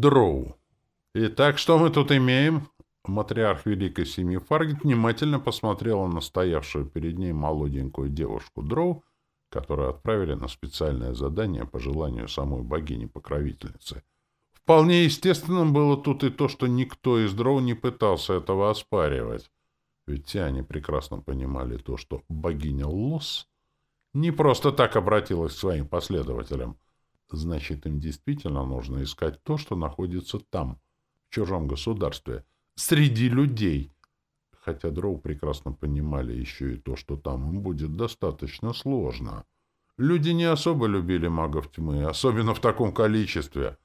Дроу. Итак, что мы тут имеем? Матриарх Великой Семьи Фаргет внимательно посмотрела на стоявшую перед ней молоденькую девушку Дроу, которую отправили на специальное задание по желанию самой богини-покровительницы. Вполне естественным было тут и то, что никто из Дроу не пытался этого оспаривать. Ведь те они прекрасно понимали то, что богиня Лос не просто так обратилась к своим последователям. Значит, им действительно нужно искать то, что находится там, в чужом государстве, среди людей. Хотя Дроу прекрасно понимали еще и то, что там им будет достаточно сложно. Люди не особо любили магов тьмы, особенно в таком количестве.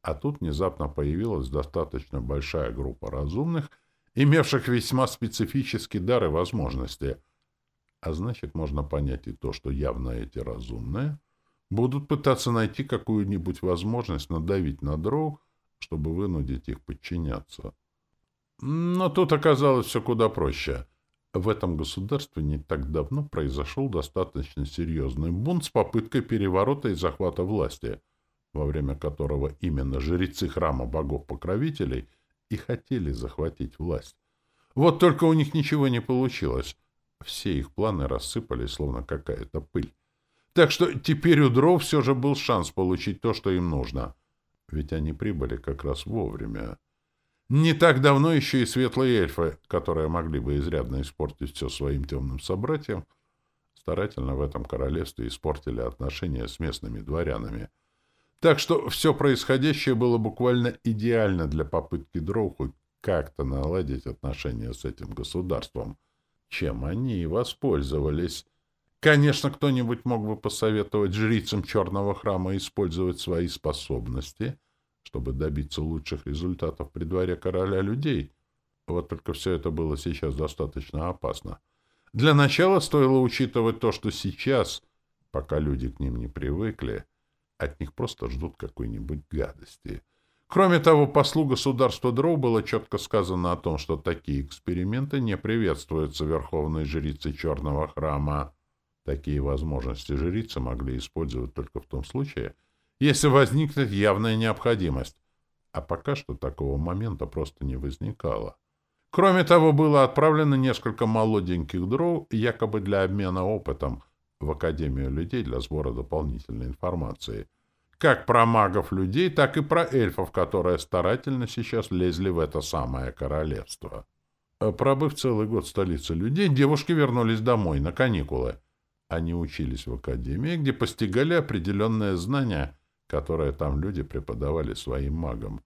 А тут внезапно появилась достаточно большая группа разумных, имевших весьма специфический дар и возможности. А значит, можно понять и то, что явно эти разумные будут пытаться найти какую-нибудь возможность надавить на дроу, чтобы вынудить их подчиняться. Но тут оказалось все куда проще. В этом государстве не так давно произошел достаточно серьезный бунт с попыткой переворота и захвата власти, во время которого именно жрецы храма богов-покровителей и хотели захватить власть. Вот только у них ничего не получилось. Все их планы рассыпались, словно какая-то пыль. Так что теперь у дров все же был шанс получить то, что им нужно. Ведь они прибыли как раз вовремя. Не так давно еще и светлые эльфы, которые могли бы изрядно испортить все своим темным собратьям, старательно в этом королевстве испортили отношения с местными дворянами. Так что все происходящее было буквально идеально для попытки дров хоть как-то наладить отношения с этим государством, чем они и воспользовались. Конечно, кто-нибудь мог бы посоветовать жрицам черного храма использовать свои способности, чтобы добиться лучших результатов при дворе короля людей. Вот только все это было сейчас достаточно опасно. Для начала стоило учитывать то, что сейчас, пока люди к ним не привыкли, от них просто ждут какой-нибудь гадости. Кроме того, послу государства Дроу было четко сказано о том, что такие эксперименты не приветствуются верховной жрицей черного храма. Такие возможности жрицы могли использовать только в том случае, если возникнет явная необходимость. А пока что такого момента просто не возникало. Кроме того, было отправлено несколько молоденьких дров, якобы для обмена опытом, в Академию людей для сбора дополнительной информации. Как про магов-людей, так и про эльфов, которые старательно сейчас лезли в это самое королевство. Пробыв целый год в столице людей, девушки вернулись домой на каникулы. Они учились в академии, где постигали определенные знания, которые там люди преподавали своим магам.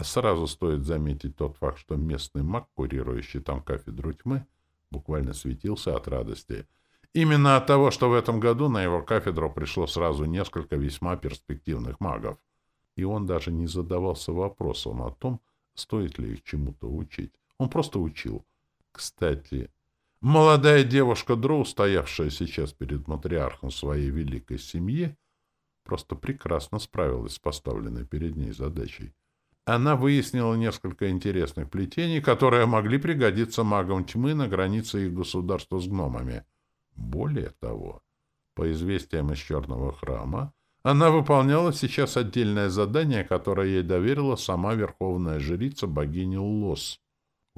Сразу стоит заметить тот факт, что местный маг, курирующий там кафедру тьмы, буквально светился от радости. Именно от того, что в этом году на его кафедру пришло сразу несколько весьма перспективных магов. И он даже не задавался вопросом о том, стоит ли их чему-то учить. Он просто учил. Кстати, Молодая девушка Дроу, стоявшая сейчас перед матриархом своей великой семьи, просто прекрасно справилась с поставленной перед ней задачей. Она выяснила несколько интересных плетений, которые могли пригодиться магам тьмы на границе их государства с гномами. Более того, по известиям из Черного храма, она выполняла сейчас отдельное задание, которое ей доверила сама верховная жрица богини Лос —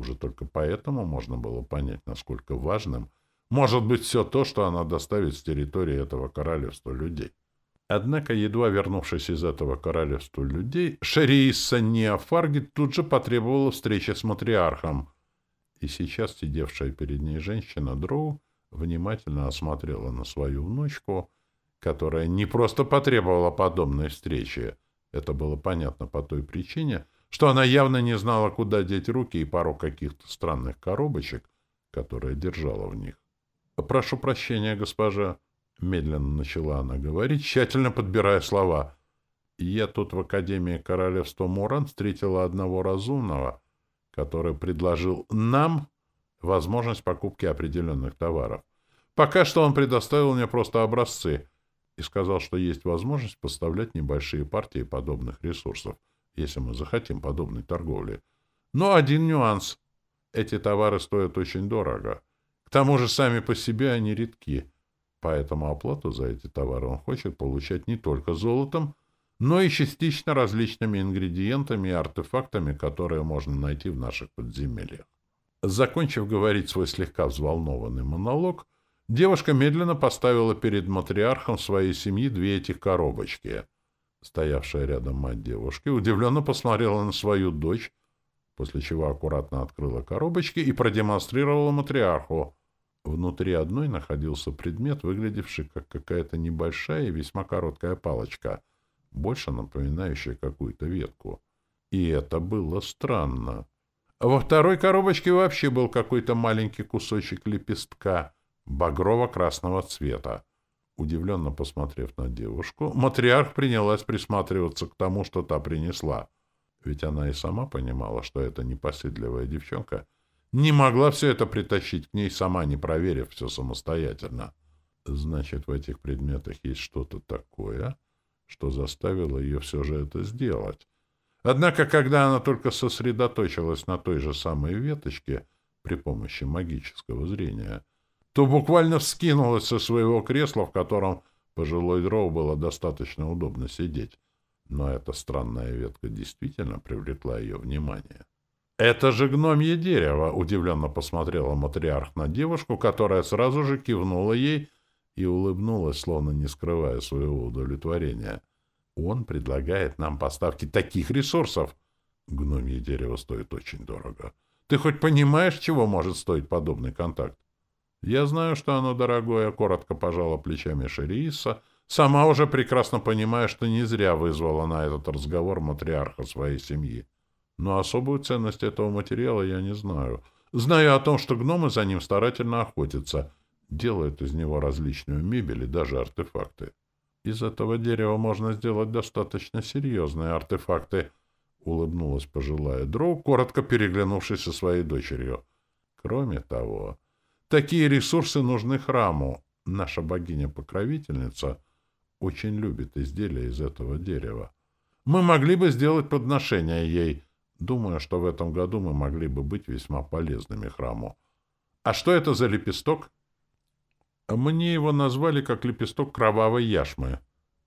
уже только поэтому можно было понять, насколько важным может быть все то, что она доставит с территории этого королевства людей. Однако, едва вернувшись из этого королевства людей, Шериисса Неофаргит тут же потребовала встречи с матриархом. И сейчас сидевшая перед ней женщина Дроу внимательно осмотрела на свою внучку, которая не просто потребовала подобной встречи. Это было понятно по той причине, что она явно не знала, куда деть руки и пару каких-то странных коробочек, которые держала в них. «Прошу прощения, госпожа», — медленно начала она говорить, тщательно подбирая слова. «Я тут в Академии Королевства Муран встретила одного разумного, который предложил нам возможность покупки определенных товаров. Пока что он предоставил мне просто образцы и сказал, что есть возможность поставлять небольшие партии подобных ресурсов если мы захотим подобной торговли. Но один нюанс. Эти товары стоят очень дорого. К тому же сами по себе они редки. Поэтому оплату за эти товары он хочет получать не только золотом, но и частично различными ингредиентами и артефактами, которые можно найти в наших подземельях. Закончив говорить свой слегка взволнованный монолог, девушка медленно поставила перед матриархом своей семьи две этих коробочки. Стоявшая рядом мать девушки удивленно посмотрела на свою дочь, после чего аккуратно открыла коробочки и продемонстрировала матриарху. Внутри одной находился предмет, выглядевший как какая-то небольшая и весьма короткая палочка — больше напоминающая какую-то ветку. И это было странно. Во второй коробочке вообще был какой-то маленький кусочек лепестка багрово-красного цвета. Удивленно посмотрев на девушку, матриарх принялась присматриваться к тому, что та принесла. Ведь она и сама понимала, что эта непоседливая девчонка не могла все это притащить к ней, сама не проверив все самостоятельно. Значит, в этих предметах есть что-то такое, что заставило ее все же это сделать. Однако, когда она только сосредоточилась на той же самой веточке при помощи магического зрения, то буквально вскинулась со своего кресла, в котором пожилой дроу было достаточно удобно сидеть. Но эта странная ветка действительно привлекла ее внимание. «Это же гномье дерево!» — удивленно посмотрела матриарх на девушку, которая сразу же кивнула ей — и улыбнулась, словно не скрывая своего удовлетворения. «Он предлагает нам поставки таких ресурсов!» «Гномье дерево стоит очень дорого. Ты хоть понимаешь, чего может стоить подобный контакт?» «Я знаю, что оно дорогое», — коротко пожала плечами Шерииса, сама уже прекрасно понимая, что не зря вызвала на этот разговор матриарха своей семьи. Но особую ценность этого материала я не знаю. Знаю о том, что гномы за ним старательно охотятся — делают из него различную мебель и даже артефакты. Из этого дерева можно сделать достаточно серьезные артефакты, — улыбнулась пожилая дроу, коротко переглянувшись со своей дочерью. Кроме того, такие ресурсы нужны храму. Наша богиня-покровительница очень любит изделия из этого дерева. Мы могли бы сделать подношение ей. Думаю, что в этом году мы могли бы быть весьма полезными храму. А что это за лепесток? — мне его назвали как лепесток кровавой яшмы.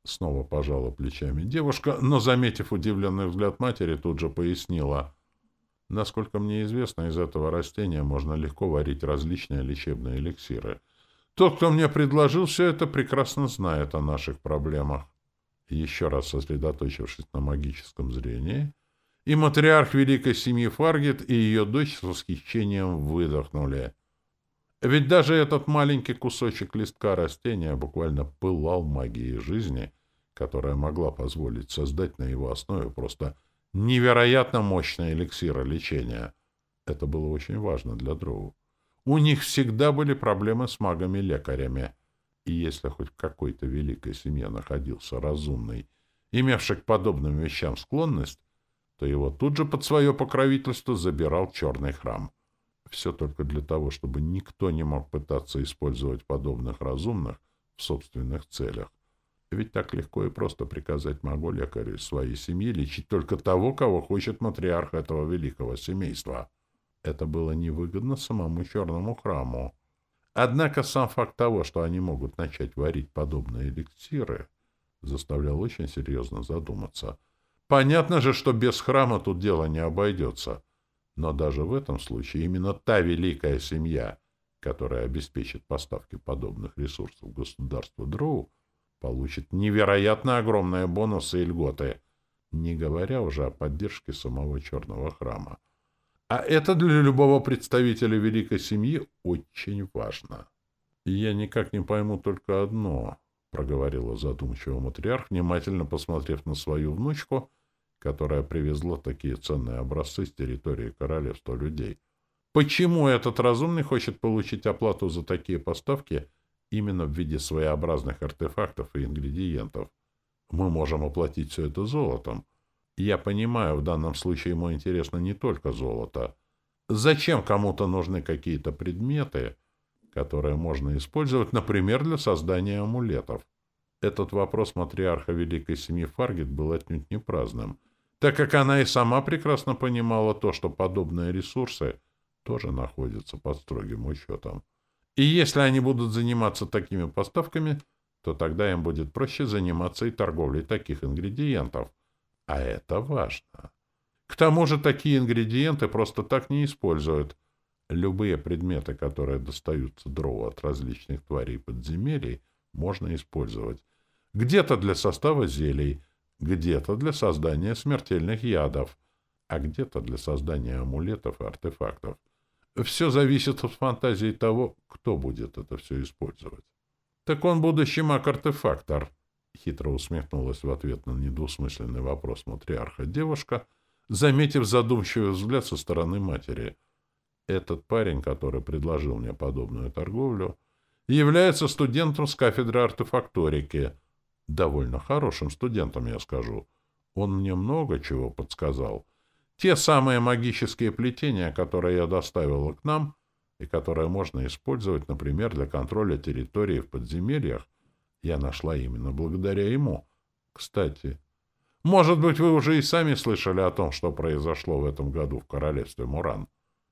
Снова пожала плечами девушка, но, заметив удивленный взгляд матери, тут же пояснила. Насколько мне известно, из этого растения можно легко варить различные лечебные эликсиры. Тот, кто мне предложил все это, прекрасно знает о наших проблемах. Еще раз сосредоточившись на магическом зрении, и матриарх великой семьи Фаргет и ее дочь с восхищением выдохнули — ведь даже этот маленький кусочек листка растения буквально пылал магией жизни, которая могла позволить создать на его основе просто невероятно мощный эликсир лечения. Это было очень важно для дроу. У них всегда были проблемы с магами-лекарями. И если хоть в какой-то великой семье находился разумный, имевший к подобным вещам склонность, то его тут же под свое покровительство забирал черный храм — все только для того, чтобы никто не мог пытаться использовать подобных разумных в собственных целях. Ведь так легко и просто приказать могу лекарю своей семьи лечить только того, кого хочет матриарх этого великого семейства. Это было невыгодно самому черному храму. Однако сам факт того, что они могут начать варить подобные эликсиры, заставлял очень серьезно задуматься. Понятно же, что без храма тут дело не обойдется — но даже в этом случае именно та великая семья, которая обеспечит поставки подобных ресурсов государству Дроу, получит невероятно огромные бонусы и льготы, не говоря уже о поддержке самого Черного храма. А это для любого представителя великой семьи очень важно. Я никак не пойму только одно, — проговорила задумчиво матриарх, внимательно посмотрев на свою внучку — которое привезло такие ценные образцы с территории королевства людей. Почему этот разумный хочет получить оплату за такие поставки именно в виде своеобразных артефактов и ингредиентов? Мы можем оплатить все это золотом. Я понимаю, в данном случае ему интересно не только золото. Зачем кому-то нужны какие-то предметы, которые можно использовать, например, для создания амулетов? Этот вопрос матриарха Великой Семьи Фаргет был отнюдь не праздным — так как она и сама прекрасно понимала то, что подобные ресурсы тоже находятся под строгим учетом. И если они будут заниматься такими поставками, то тогда им будет проще заниматься и торговлей таких ингредиентов. А это важно. К тому же такие ингредиенты просто так не используют. Любые предметы, которые достаются дрову от различных тварей подземелий, можно использовать. Где-то для состава зелий, где-то для создания смертельных ядов, а где-то для создания амулетов и артефактов. Все зависит от фантазии того, кто будет это все использовать. Так он будущий маг-артефактор, хитро усмехнулась в ответ на недвусмысленный вопрос матриарха девушка, заметив задумчивый взгляд со стороны матери. Этот парень, который предложил мне подобную торговлю, является студентом с кафедры артефакторики. Довольно хорошим студентом, я скажу. Он мне много чего подсказал. Те самые магические плетения, которые я доставила к нам, и которые можно использовать, например, для контроля территории в подземельях, я нашла именно благодаря ему. Кстати, может быть, вы уже и сами слышали о том, что произошло в этом году в королевстве Муран,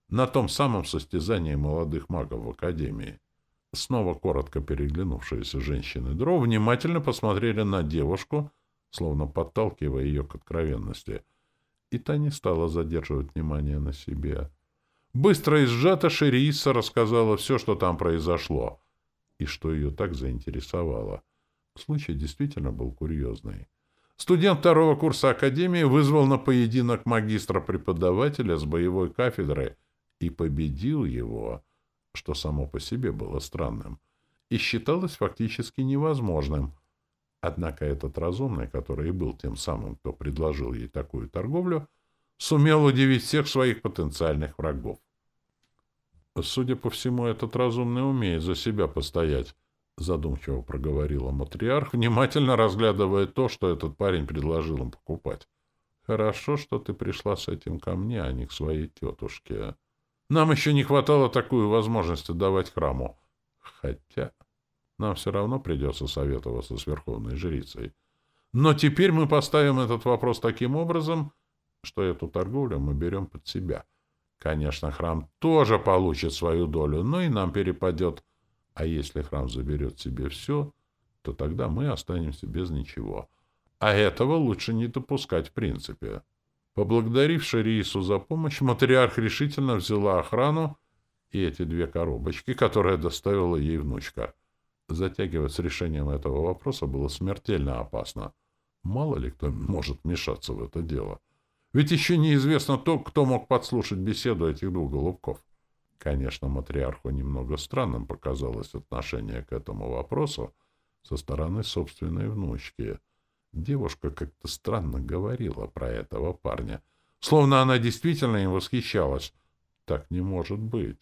на том самом состязании молодых магов в Академии. Снова коротко переглянувшиеся женщины Дров внимательно посмотрели на девушку, словно подталкивая ее к откровенности, и та не стала задерживать внимание на себе. Быстро и сжато Шерииса рассказала все, что там произошло, и что ее так заинтересовало. Случай действительно был курьезный. Студент второго курса Академии вызвал на поединок магистра-преподавателя с боевой кафедры и победил его — что само по себе было странным, и считалось фактически невозможным. Однако этот разумный, который и был тем самым, кто предложил ей такую торговлю, сумел удивить всех своих потенциальных врагов. «Судя по всему, этот разумный умеет за себя постоять», — задумчиво проговорила матриарх, внимательно разглядывая то, что этот парень предложил им покупать. «Хорошо, что ты пришла с этим ко мне, а не к своей тетушке». Нам еще не хватало такую возможность давать храму. Хотя нам все равно придется советоваться с Верховной Жрицей. Но теперь мы поставим этот вопрос таким образом, что эту торговлю мы берем под себя. Конечно, храм тоже получит свою долю, но и нам перепадет. А если храм заберет себе все, то тогда мы останемся без ничего. А этого лучше не допускать в принципе. Поблагодарив Шариису за помощь, матриарх решительно взяла охрану и эти две коробочки, которые доставила ей внучка. Затягивать с решением этого вопроса было смертельно опасно. Мало ли кто может вмешаться в это дело. Ведь еще неизвестно то, кто мог подслушать беседу этих двух голубков. Конечно, матриарху немного странным показалось отношение к этому вопросу со стороны собственной внучки — Девушка как-то странно говорила про этого парня. Словно она действительно им восхищалась. Так не может быть.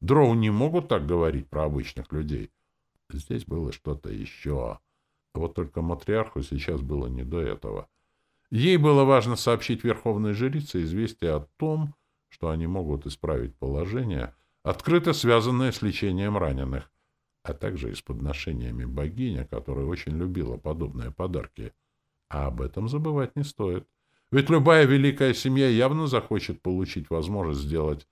Дроу не могут так говорить про обычных людей. Здесь было что-то еще. Вот только матриарху сейчас было не до этого. Ей было важно сообщить верховной жрице известие о том, что они могут исправить положение, открыто связанное с лечением раненых, а также и с подношениями богиня, которая очень любила подобные подарки. А об этом забывать не стоит. Ведь любая великая семья явно захочет получить возможность сделать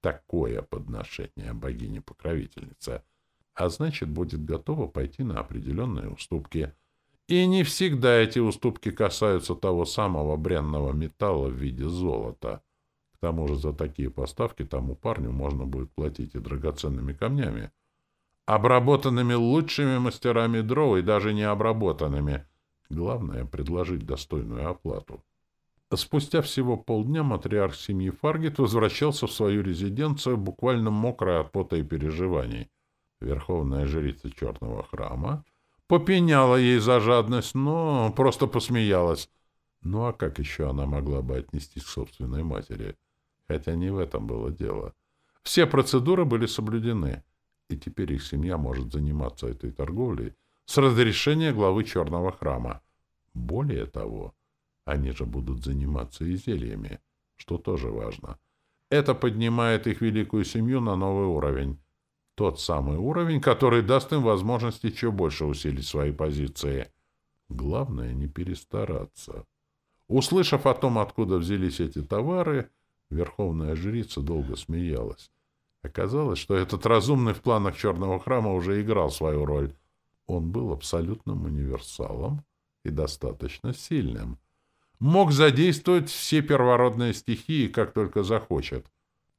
такое подношение богине-покровительнице, а значит, будет готова пойти на определенные уступки. И не всегда эти уступки касаются того самого бренного металла в виде золота. К тому же за такие поставки тому парню можно будет платить и драгоценными камнями, обработанными лучшими мастерами дров и даже необработанными — Главное — предложить достойную оплату. Спустя всего полдня матриарх семьи Фаргет возвращался в свою резиденцию, буквально мокрая от пота и переживаний. Верховная жрица черного храма попеняла ей за жадность, но просто посмеялась. Ну а как еще она могла бы отнестись к собственной матери? Хотя не в этом было дело. Все процедуры были соблюдены, и теперь их семья может заниматься этой торговлей с разрешения главы черного храма. Более того, они же будут заниматься и зельями, что тоже важно. Это поднимает их великую семью на новый уровень. Тот самый уровень, который даст им возможность еще больше усилить свои позиции. Главное не перестараться. Услышав о том, откуда взялись эти товары, верховная жрица долго смеялась. Оказалось, что этот разумный в планах черного храма уже играл свою роль. Он был абсолютным универсалом и достаточно сильным. Мог задействовать все первородные стихии, как только захочет.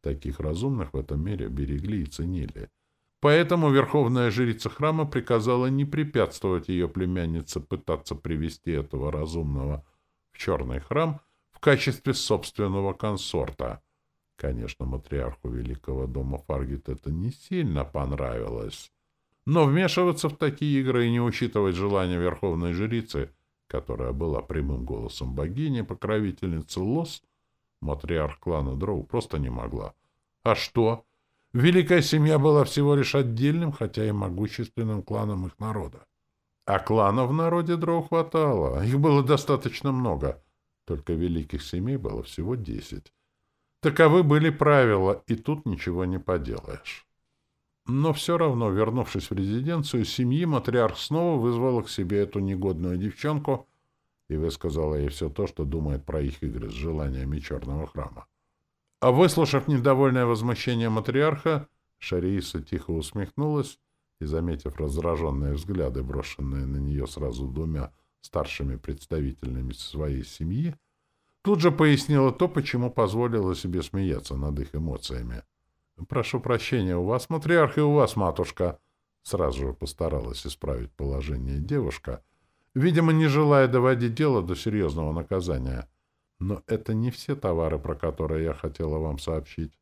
Таких разумных в этом мире берегли и ценили. Поэтому верховная жрица храма приказала не препятствовать ее племяннице пытаться привести этого разумного в черный храм в качестве собственного консорта. Конечно, матриарху Великого дома Фаргит это не сильно понравилось. Но вмешиваться в такие игры и не учитывать желания верховной жрицы, которая была прямым голосом богини, покровительницы Лос, матриарх клана Дроу просто не могла. А что? Великая семья была всего лишь отдельным, хотя и могущественным кланом их народа. А кланов в народе Дроу хватало, их было достаточно много, только великих семей было всего десять. Таковы были правила, и тут ничего не поделаешь. Но все равно, вернувшись в резиденцию семьи, матриарх снова вызвала к себе эту негодную девчонку и высказала ей все то, что думает про их игры с желаниями черного храма. А выслушав недовольное возмущение матриарха, Шарииса тихо усмехнулась и, заметив раздраженные взгляды, брошенные на нее сразу двумя старшими представителями своей семьи, тут же пояснила то, почему позволила себе смеяться над их эмоциями. Прошу прощения, у вас матриарх и у вас матушка. Сразу же постаралась исправить положение девушка, видимо, не желая доводить дело до серьезного наказания. Но это не все товары, про которые я хотела вам сообщить.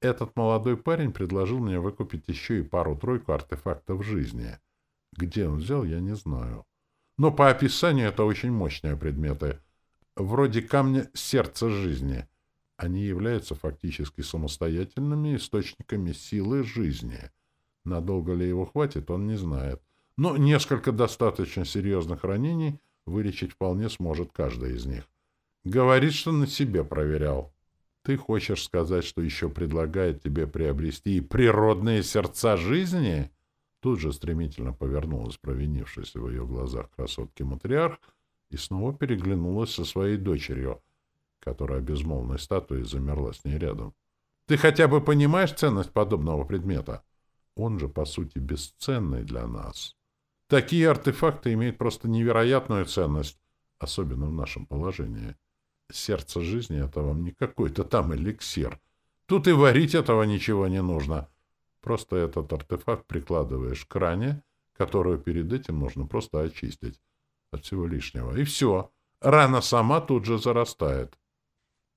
Этот молодой парень предложил мне выкупить еще и пару-тройку артефактов жизни. Где он взял, я не знаю. Но по описанию это очень мощные предметы. Вроде камня сердца жизни — они являются фактически самостоятельными источниками силы жизни. Надолго ли его хватит, он не знает. Но несколько достаточно серьезных ранений вылечить вполне сможет каждый из них. Говорит, что на себе проверял. Ты хочешь сказать, что еще предлагает тебе приобрести и природные сердца жизни? Тут же стремительно повернулась провинившаяся в ее глазах красотки-матриарх и снова переглянулась со своей дочерью — которая безмолвной статуей замерла с ней рядом. «Ты хотя бы понимаешь ценность подобного предмета? Он же, по сути, бесценный для нас. Такие артефакты имеют просто невероятную ценность, особенно в нашем положении. Сердце жизни — это вам не какой-то там эликсир. Тут и варить этого ничего не нужно. Просто этот артефакт прикладываешь к ране, которую перед этим нужно просто очистить от всего лишнего. И все. Рана сама тут же зарастает.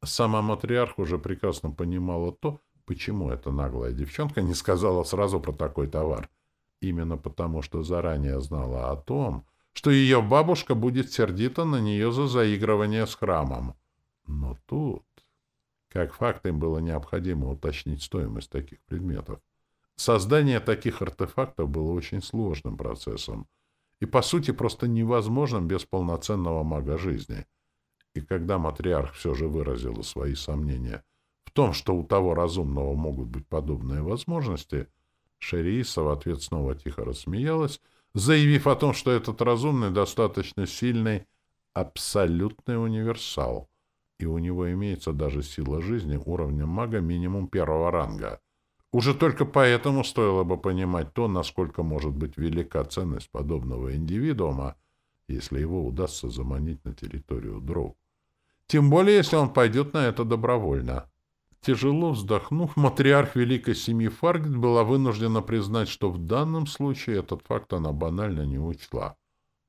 Сама матриарх уже прекрасно понимала то, почему эта наглая девчонка не сказала сразу про такой товар. Именно потому, что заранее знала о том, что ее бабушка будет сердита на нее за заигрывание с храмом. Но тут, как факт, им было необходимо уточнить стоимость таких предметов. Создание таких артефактов было очень сложным процессом и, по сути, просто невозможным без полноценного мага жизни — и когда матриарх все же выразила свои сомнения в том, что у того разумного могут быть подобные возможности, Шерииса в ответ снова тихо рассмеялась, заявив о том, что этот разумный достаточно сильный, абсолютный универсал, и у него имеется даже сила жизни уровня мага минимум первого ранга. Уже только поэтому стоило бы понимать то, насколько может быть велика ценность подобного индивидуума, если его удастся заманить на территорию Дроу. Тем более, если он пойдет на это добровольно. Тяжело вздохнув, матриарх великой семьи Фаргет была вынуждена признать, что в данном случае этот факт она банально не учла.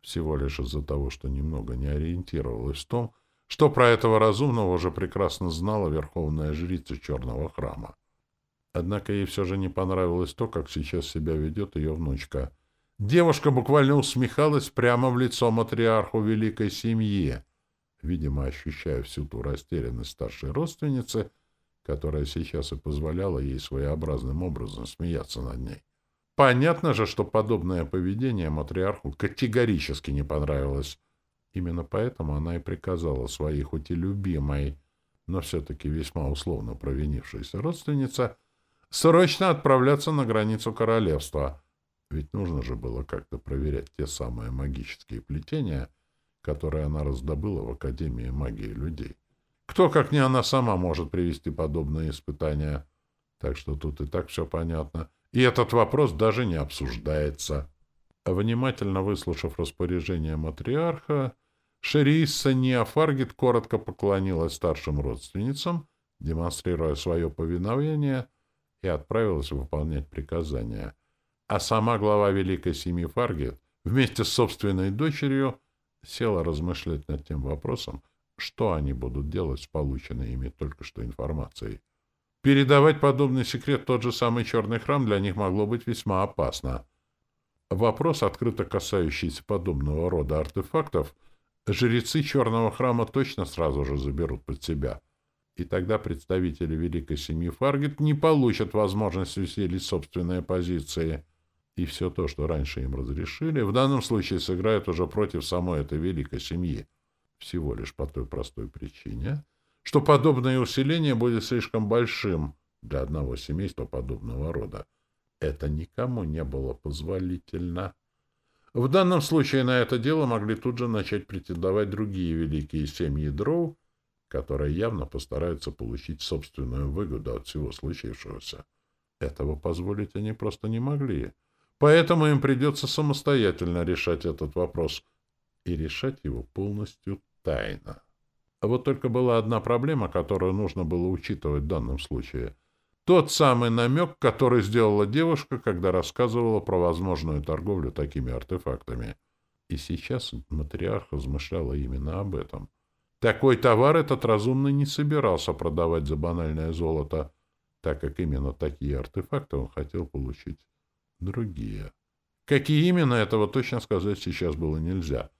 Всего лишь из-за того, что немного не ориентировалась в том, что про этого разумного уже прекрасно знала верховная жрица Черного храма. Однако ей все же не понравилось то, как сейчас себя ведет ее внучка. Девушка буквально усмехалась прямо в лицо матриарху великой семьи, видимо, ощущая всю ту растерянность старшей родственницы, которая сейчас и позволяла ей своеобразным образом смеяться над ней. Понятно же, что подобное поведение матриарху категорически не понравилось. Именно поэтому она и приказала своей, хоть и любимой, но все-таки весьма условно провинившейся родственнице, срочно отправляться на границу королевства. Ведь нужно же было как-то проверять те самые магические плетения — которые она раздобыла в Академии магии людей. Кто, как не она сама, может привести подобные испытания? Так что тут и так все понятно. И этот вопрос даже не обсуждается. Внимательно выслушав распоряжение матриарха, Шерисса Неофаргит коротко поклонилась старшим родственницам, демонстрируя свое повиновение, и отправилась выполнять приказания. А сама глава Великой Семьи Фаргит вместе с собственной дочерью села размышлять над тем вопросом, что они будут делать с полученной ими только что информацией. Передавать подобный секрет тот же самый черный храм для них могло быть весьма опасно. Вопрос, открыто касающийся подобного рода артефактов, жрецы черного храма точно сразу же заберут под себя. И тогда представители великой семьи Фаргет не получат возможности усилить собственные позиции. И все то, что раньше им разрешили, в данном случае сыграет уже против самой этой великой семьи. Всего лишь по той простой причине, что подобное усиление будет слишком большим для одного семейства подобного рода. Это никому не было позволительно. В данном случае на это дело могли тут же начать претендовать другие великие семьи дроу, которые явно постараются получить собственную выгоду от всего случившегося. Этого позволить они просто не могли. Поэтому им придется самостоятельно решать этот вопрос и решать его полностью тайно. А вот только была одна проблема, которую нужно было учитывать в данном случае. Тот самый намек, который сделала девушка, когда рассказывала про возможную торговлю такими артефактами. И сейчас матриарх размышляла именно об этом. Такой товар этот разумный не собирался продавать за банальное золото, так как именно такие артефакты он хотел получить другие. Какие именно, этого точно сказать сейчас было нельзя.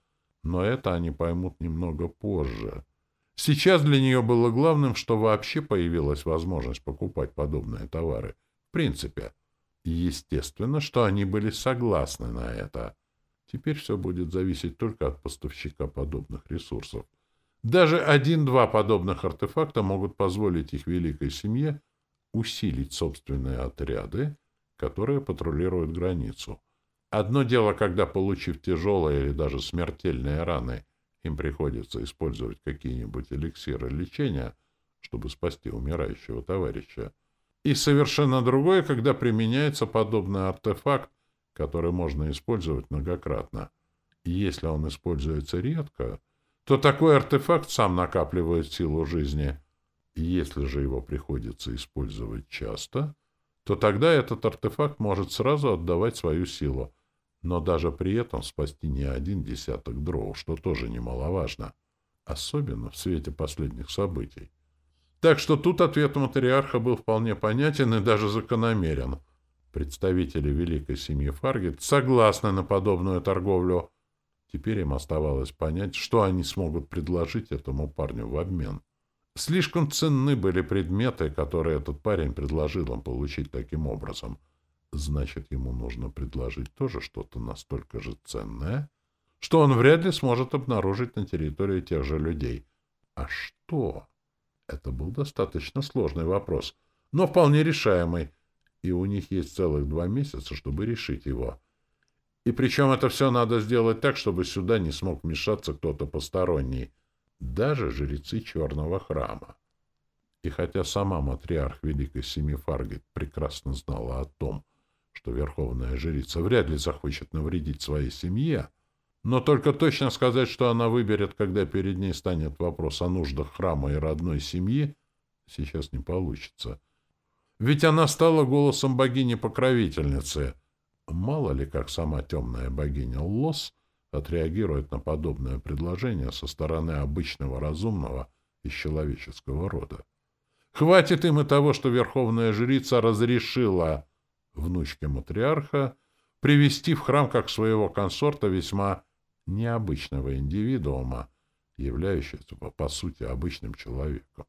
Но это они поймут немного позже. Сейчас для нее было главным, что вообще появилась возможность покупать подобные товары. В принципе. естественно, что они были согласны на это. Теперь все будет зависеть только от поставщика подобных ресурсов. Даже один-два подобных артефакта могут позволить их великой семье усилить собственные отряды, которые патрулируют границу. Одно дело, когда, получив тяжелые или даже смертельные раны, им приходится использовать какие-нибудь эликсиры лечения, чтобы спасти умирающего товарища. И совершенно другое, когда применяется подобный артефакт, который можно использовать многократно. И если он используется редко, то такой артефакт сам накапливает силу жизни. И если же его приходится использовать часто, то тогда этот артефакт может сразу отдавать свою силу, но даже при этом спасти не один десяток дров, что тоже немаловажно, особенно в свете последних событий. Так что тут ответ матриарха был вполне понятен и даже закономерен. Представители великой семьи Фаргет согласны на подобную торговлю. Теперь им оставалось понять, что они смогут предложить этому парню в обмен. Слишком ценны были предметы, которые этот парень предложил им получить таким образом — Значит, ему нужно предложить тоже что-то настолько же ценное, что он вряд ли сможет обнаружить на территории тех же людей. А что? Это был достаточно сложный вопрос, но вполне решаемый, и у них есть целых два месяца, чтобы решить его. И причем это все надо сделать так, чтобы сюда не смог вмешаться кто-то посторонний, даже жрецы Черного храма. И хотя сама матриарх Великой Семи Фаргет прекрасно знала о том, что верховная жрица вряд ли захочет навредить своей семье, но только точно сказать, что она выберет, когда перед ней станет вопрос о нуждах храма и родной семьи, сейчас не получится. Ведь она стала голосом богини-покровительницы. Мало ли, как сама темная богиня Лос отреагирует на подобное предложение со стороны обычного разумного из человеческого рода. Хватит им и того, что верховная жрица разрешила внучке матриарха, привести в храм как своего консорта весьма необычного индивидуума, являющегося, по сути, обычным человеком.